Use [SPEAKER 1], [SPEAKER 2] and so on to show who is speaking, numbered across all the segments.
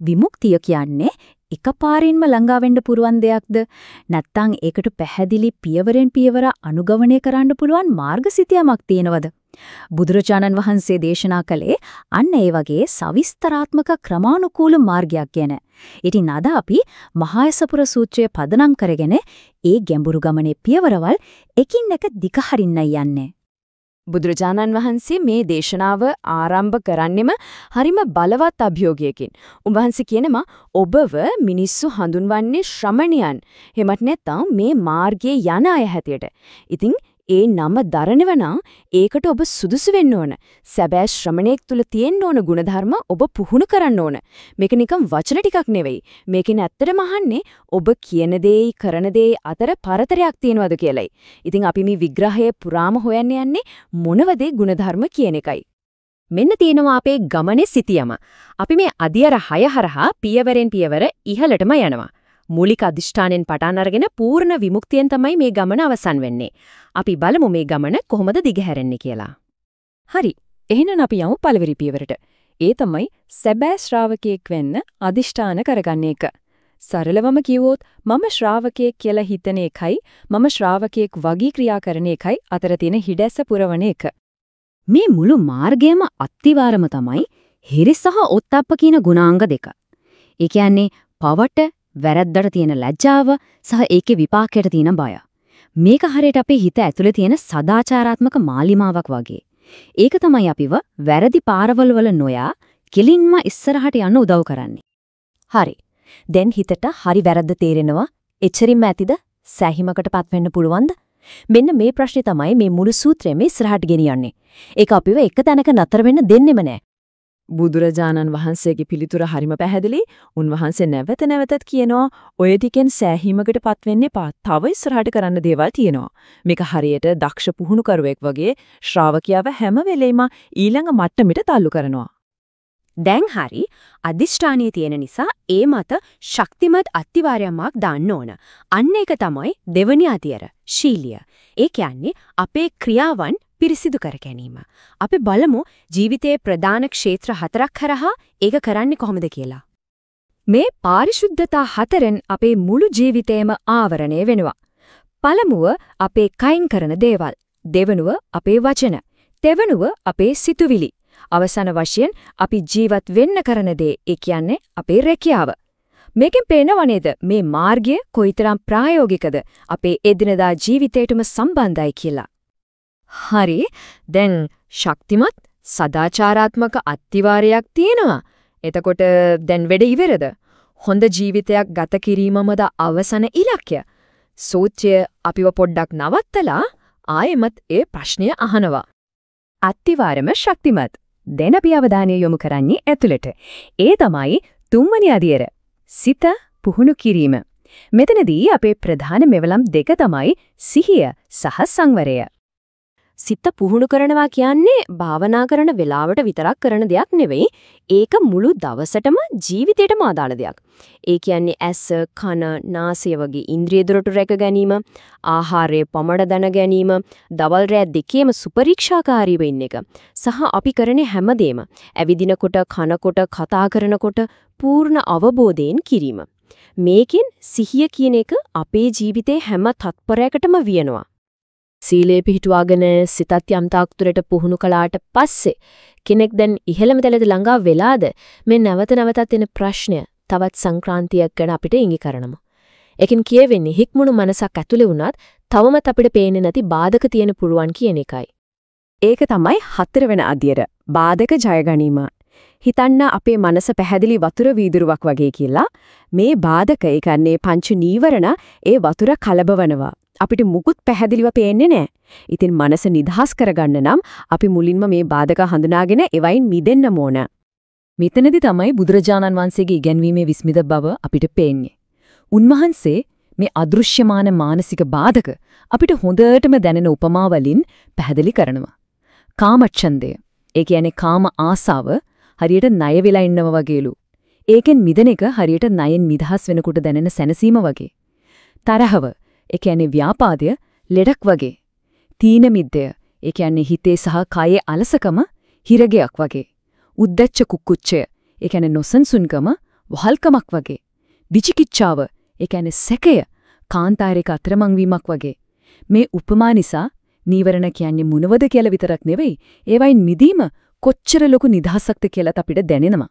[SPEAKER 1] විමුක්තිය කියන්නේ එකපාරින්ම ළඟා වෙන්න පුරුවන් දෙයක්ද නැත්නම් ඒකට පැහැදිලි පියවරෙන් පියවර අනුගමනය කරන්න පුළුවන් මාර්ගසිතියමක් තියෙනවද බුදුරජාණන් වහන්සේ දේශනා කළේ අන්න ඒ වගේ සවිස්තරාත්මක ක්‍රමානුකූල මාර්ගයක් ගැන. ඉතින් අද අපි මහායසපුර සූත්‍රය පදනම් කරගෙන ඒ ගැඹුරු ගමනේ පියවරවල් එකින් එක දිග හරින්නයි යන්නේ.
[SPEAKER 2] බුදුරජාණන් වහන්සේ මේ දේශනාව ආරම්භ කරන්නෙම හරිම බලවත් අභියෝගයකින්. උන්වහන්සේ කියනවා ඔබව මිනිස්සු හඳුන්වන්නේ ශ්‍රමණයන්. එහෙමත් නැත්නම් මේ මාර්ගයේ යන අය හැටියට. ඉතින් ඒ නම දරනවනම් ඒකට ඔබ සුදුසු වෙන්න ඕන. සැබෑ ශ්‍රමණේක් තුල තියෙන්න ඕන ಗುಣධර්ම ඔබ පුහුණු කරන්න ඕන. මේක නිකම් වචන ටිකක් නෙවෙයි. මේකෙන් ඇත්තටම අහන්නේ ඔබ කියන දේයි කරන දේයි අතර පරතරයක් තියෙනවද කියලයි. ඉතින් අපි මේ විග්‍රහයේ පුරාම හොයන්න යන්නේ මොනවද ಗುಣධර්ම කියන එකයි.
[SPEAKER 3] මෙන්න තියෙනවා අපේ ගමනේ සිටියම. අපි මේ අධියර 6 හරහා පියවරෙන් පියවර ඉහළටම යනවා. මූලික අදිෂ්ඨානෙන් පටන් අරගෙන පූර්ණ විමුක්තියෙන් තමයි මේ ගමන අවසන් වෙන්නේ. අපි බලමු මේ ගමන කොහොමද දිගහැරෙන්නේ කියලා.
[SPEAKER 2] හරි. එහෙනම් අපි යමු පළවෙනි පියවරට. ඒ තමයි සැබෑ ශ්‍රාවකයෙක් වෙන්න අදිෂ්ඨාන කරගන්න එක. සරලවම කිව්වොත් මම ශ්‍රාවකයෙක් කියලා හිතන එකයි මම ශ්‍රාවකයෙක් වගේ ක්‍රියා කරන එකයි අතර තියෙන හිඩැස්ස පුරවන එක.
[SPEAKER 1] මේ මුළු මාර්ගයම අත්තිවාරම තමයි හිරි සහ ඔත්තප්ප කියන ගුණාංග දෙක. ඒ කියන්නේ පවට වැරද්දට තියෙන ලැජ්ජාව සහ ඒකේ විපාකයට තියෙන බය. මේක හරියට අපේ හිත ඇතුලේ තියෙන සදාචාරාත්මක මාලිමාවක් වගේ. ඒක තමයි අපිව වැරදි පාරවල් වල නොයා කෙලින්ම ඉස්සරහට යන්න උදව් කරන්නේ.
[SPEAKER 3] හරි. දැන් හිතට හරි වැරද්ද තේරෙනවා. එච්චරින්ම ඇතිද? සෑහීමකටපත් වෙන්න පුළුවන්ද? මෙන්න මේ ප්‍රශ්නේ තමයි මේ මුළු සූත්‍රයම ඉස්සරහට ගෙනියන්නේ. ඒක අපිව එක තැනක නතර වෙන්න දෙන්නෙම නෑ.
[SPEAKER 2] බුදුරජාණන් වහන්සේගේ පිළිතුර හරිම පැහැදිලි. උන්වහන්සේ නැවත නැවතත් කියනවා ඔය ටිකෙන් සෑහීමකටපත් වෙන්න එපා. තව ඉස්සරහට කරන්න දේවල් තියෙනවා. මේක හරියට දක්ෂ පුහුණුකරුවෙක් වගේ ශ්‍රාවකයාව හැම වෙලෙම ඊළඟ මට්ටමට تعلق කරනවා.
[SPEAKER 3] දැන් හරි අදිෂ්ඨානීය තියෙන නිසා ඒ මත ශක්තිමත් අත්තිවාරයක් දාන්න ඕන. අන්න ඒක තමයි දෙවනි අධියර ශීලිය. ඒ කියන්නේ අපේ ක්‍රියාවන් පිරිසිදු කර ගැනීම. අපි බලමු ජීවිතයේ ප්‍රධාන ක්ෂේත්‍ර හතරක් කරහා ඒක කරන්නේ කොහොමද කියලා. මේ පාරිශුද්ධතා හතරෙන් අපේ මුළු ජීවිතේම ආවරණය වෙනවා. පළමුව අපේ කයින් කරන දේවල්. දෙවනුව අපේ වචන. තෙවනුව අපේ සිතුවිලි. අවසාන වශයෙන් අපි ජීවත් වෙන්න කරන දේ ඒ කියන්නේ අපේ රැකියාව. මේකෙන් පේනව නේද මේ මාර්ගය කොයිතරම් ප්‍රායෝගිකද අපේ එදිනදා ජීවිතයටම සම්බන්ධයි කියලා.
[SPEAKER 2] හරි. දැන් ශක්තිමත් සදාචාරාත්මක අත්තිවාරයක් තියෙනවා. එතකොට දැන් වැඩ ඉවරද? හොඳ ජීවිතයක් ගත කිරීමමද අවසන ඉලක්කය. සූත්‍රය අපිව පොඩ්ඩක් නවත්තලා ආයෙමත් ඒ ප්‍රශ්නය අහනවා.
[SPEAKER 3] අත්තිවාරම ශක්තිමත්. දැන් අපි අවධානය යොමු කරන්නේ ඇතුළට. ඒ තමයි තුන්වැනි අදියර. සිත පුහුණු කිරීම. මෙතනදී අපේ ප්‍රධාන මෙවලම් දෙක තමයි සිහිය සහ සංවරය. සිත පුහුණු කරනවා කියන්නේ භාවනා කරන වෙලාවට විතරක් කරන දෙයක් නෙවෙයි. ඒක මුළු දවසටම ජීවිතේටම අදාළ දෙයක්. ඒ කියන්නේ ඇස, කන, නාසය වගේ ඉන්ද්‍රිය දොරටු රැක ගැනීම, ආහාරයේ පමණ දැන ගැනීම, දවල් රෑ දෙකේම සුපරීක්ෂාකාරීව ඉන්න එක. සහ අපි කරන හැමදේම ඇවිදිනකොට, කනකොට, කතා කරනකොට පූර්ණ අවබෝධයෙන් කිරීම. මේකෙන් සිහිය කියන එක අපේ ජීවිතේ හැම තත්පරයකටම වියනවා. සීලේ පිහිටුවාගෙන සිතත් යම් තාක්තුරට පුහුණු කළාට පස්සේ කෙනෙක් දැන් ඉහළම තලෙද ළඟා වෙලාද මේ නැවත නැවතත් එන ප්‍රශ්නය තවත් සංක්‍රාන්තියක් ගැන අපිට ඉඟි කරනවා. ඒකෙන් කියවෙන්නේ හික්මුණු මනසක් ඇතුලේ වුණත් තවමත් අපිට පේන්නේ නැති බාධක තියෙන පුරුවන් කියන එකයි.
[SPEAKER 2] ඒක තමයි හතර වෙන අධ්‍යයර. බාධක ජය ගැනීම. හිතන්න අපේ මනස පැහැදිලි වතුර වීදුරුවක් වගේ කියලා මේ බාධක ඒ කියන්නේ පංච නීවරණ ඒ වතුර කලබවනවා. අපිට මුකුත් පැහැදිලිව පේන්නේ නැහැ. ඉතින් මනස නිදහස් කරගන්න නම් අපි මුලින්ම මේ බාධක හඳුනාගෙන ඒවයින් මිදෙන්න ඕන.
[SPEAKER 3] මෙතනදී තමයි බුදුරජාණන් වහන්සේගේ ඉගැන්වීමේ විස්මිත බව අපිට පේන්නේ. උන්වහන්සේ මේ අදෘශ්‍යමාන මානසික බාධක අපිට හොඳටම දැනෙන උපමා වලින් පැහැදිලි කරනවා. කාමච්ඡන්දය. ඒ කියන්නේ කාම ආසාව හරියට ණය වෙලා ඉන්නව වගේලු. ඒකෙන් මිදෙන එක හරියට ණයෙන් නිදහස් වෙනකොට දැනෙන සැනසීම වගේ. තරහව ඒ කියන්නේ ව්‍යාපාදය ලෙඩක් වගේ. තීන මිද්දය ඒ කියන්නේ හිතේ සහ කයේ අලසකම හිරගයක් වගේ. උද්දච්ච කුක්කුච්චය ඒ කියන්නේ නොසන්සුන්කම වහල්කමක් වගේ. විචිකිච්ඡාව, ඒ කියන්නේ සැකය, කාන්තාරයක අතරමං වීමක් වගේ. මේ උපමා නිසා නීවරණ කියන්නේ මොනවද කියලා විතරක් නෙවෙයි, ඒවයින් මිදීම කොච්චර ලොකු නිදහසක්ද කියලාත් අපිට දැනෙනවා.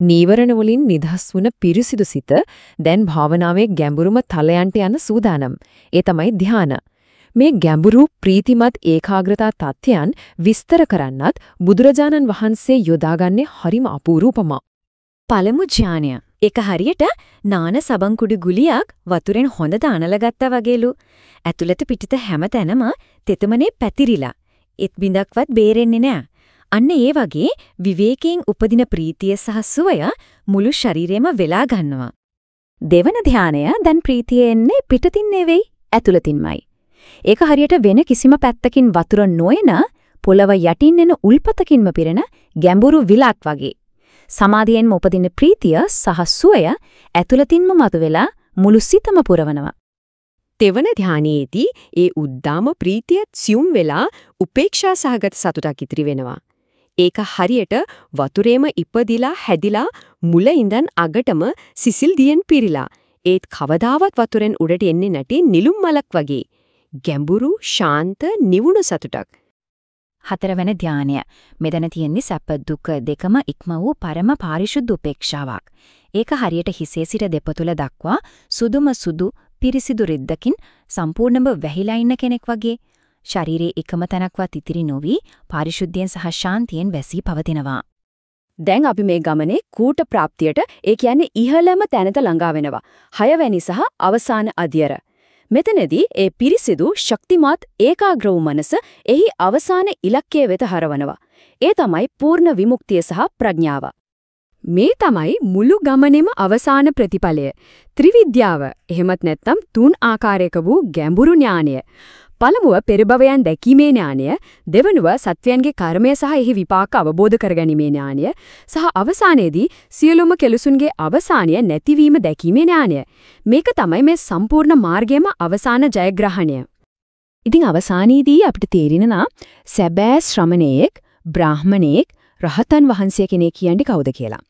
[SPEAKER 3] නීවරණ වලින් නිදහස් වුණ පිරිසිදු සිත දැන් භාවනාවේ ගැඹුරුම තලයන්ට යන සූදානම්. ඒ තමයි ධාන. මේ ගැඹුරු ප්‍රීතිමත් ඒකාග්‍රතා තත්ත්වයන් විස්තර කරන්නත් බුදුරජාණන් වහන්සේ යොදාගන්නේ හරිම අපූර්වපම.
[SPEAKER 1] පළමු ඥානය. ඒක හරියට නාන සබංකුඩු ගුලියක් වතුරෙන් හොඳට අනලා ගත්තා වගේලු. ඇතුළත පිටිත හැම තැනම තෙතමනේ පැතිරිලා. එත් බින්දක්වත් බේරෙන්නේ නෑ. අන්න ඒ වගේ විවේකයෙන් උපදින ප්‍රීතිය සහ සුවය මුළු ශරීරෙම වෙලා ගන්නවා. දෙවන ධානය දැන් ප්‍රීතිය එන්නේ පිටතින් නෙවෙයි ඇතුළතින්මයි. ඒක හරියට වෙන කිසිම පැත්තකින් වතුර නොයන පොළව යටින් එන උල්පතකින්ම පිරෙන ගැඹුරු විලක් වගේ. සමාධියෙන්ම උපදින ප්‍රීතිය සහ සුවය ඇතුළතින්ම මතුවෙලා මුළු සිතම පුරවනවා.
[SPEAKER 2] තෙවන ධානයේදී ඒ උද්දාම ප්‍රීතිය සියුම් වෙලා උපේක්ෂා සහගත සතුටක් ඉතිරි වෙනවා. ඒක හරියට වතුරේම ඉපදිලා හැදිලා මුල ඉඳන් අගටම සිසිල් දියෙන් පිරීලා ඒත් කවදාවත් වතුරෙන් උඩට එන්නේ නැටි නිලුම් මලක් වගේ ගැඹුරු ශාන්ත නිවුණු සතුටක්
[SPEAKER 1] හතරවන ධානය. මෙතන තියෙන්නේ සැප දුක දෙකම ඉක්ම වූ පරම පාරිශුද්ධ උපේක්ෂාවක්. ඒක හරියට හිසේ සිට දෙපතුල දක්වා සුදුම සුදු පිරිසිදු රිද්දකින් සම්පූර්ණව වැහිලා ඉන්න කෙනෙක් වගේ ශරීරයේ එකම තැනක්වත් ඉතිරි නොවි පාරිශුද්ධියෙන් සහ ශාන්තියෙන් වැසී පවතිනවා.
[SPEAKER 2] දැන් අපි මේ ගමනේ කූට ප්‍රාප්තියට ඒ කියන්නේ ඉහළම තැනට ළඟා වෙනවා. හයවැනි සහ අවසාන අධ්‍යර. මෙතනදී ඒ පිරිසිදු ශක්තිමත් ඒකාග්‍ර වූ මනස එහි අවසාන ඉලක්කය වෙත හරවනවා. ඒ තමයි පූර්ණ විමුක්තිය සහ ප්‍රඥාව. මේ තමයි මුළු ගමනේම අවසාන ප්‍රතිඵලය. ත්‍රිවිද්‍යාව. එහෙමත් නැත්නම් තුන් ආකාරයක වූ ගැඹුරු ඥානය. පළමුව පෙරභවයන් දැකීමේ ඥානය, දෙවනුව සත්වයන්ගේ කර්මය සහ එහි විපාක අවබෝධ කරගැනීමේ ඥානය, සහ අවසානයේදී සියලුම කෙලුසුන්ගේ අවසානය නැතිවීම දැකීමේ ඥානය. මේක තමයි මේ සම්පූර්ණ මාර්ගයේම අවසාන ජයග්‍රහණය.
[SPEAKER 3] ඉතින් අවසානයේදී අපිට තේරෙනවා සැබෑ ශ්‍රමණේක්, බ්‍රාහමණේක්, රහතන් වහන්සේ කෙනෙක් කියන්නේ කවුද කියලා.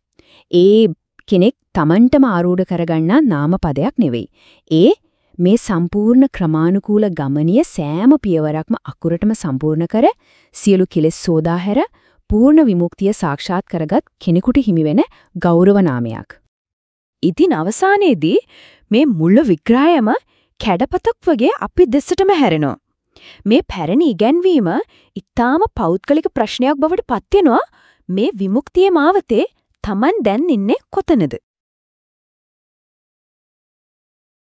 [SPEAKER 3] ඒ කෙනෙක් Tamanටම ආරූඪ කරගන්නා නාමපදයක් නෙවෙයි. ඒ මේ සම්පූර්ණ ක්‍රමානුකූල ගමනිය සෑම පියවරක්ම අකුරටම සම්පූර්ණ කර සියලු කෙලෙස් සෝදා හැර පූර්ණ විමුක්තිය සාක්ෂාත් කරගත් කෙනෙකුට හිමිවෙන ගෞරව නාමයක්. ඉතින් අවසානයේදී මේ මුල්ල විග්‍රහයම කැඩපතක් වගේ අපි දෙසටම හැරෙනවා. මේ පැරණි ඉගැන්වීම ඊටාම පෞද්ගලික ප්‍රශ්නයක් බවට පත් වෙනවා මේ විමුක්තියේ මාවතේ Taman දැන් ඉන්නේ කොතනද?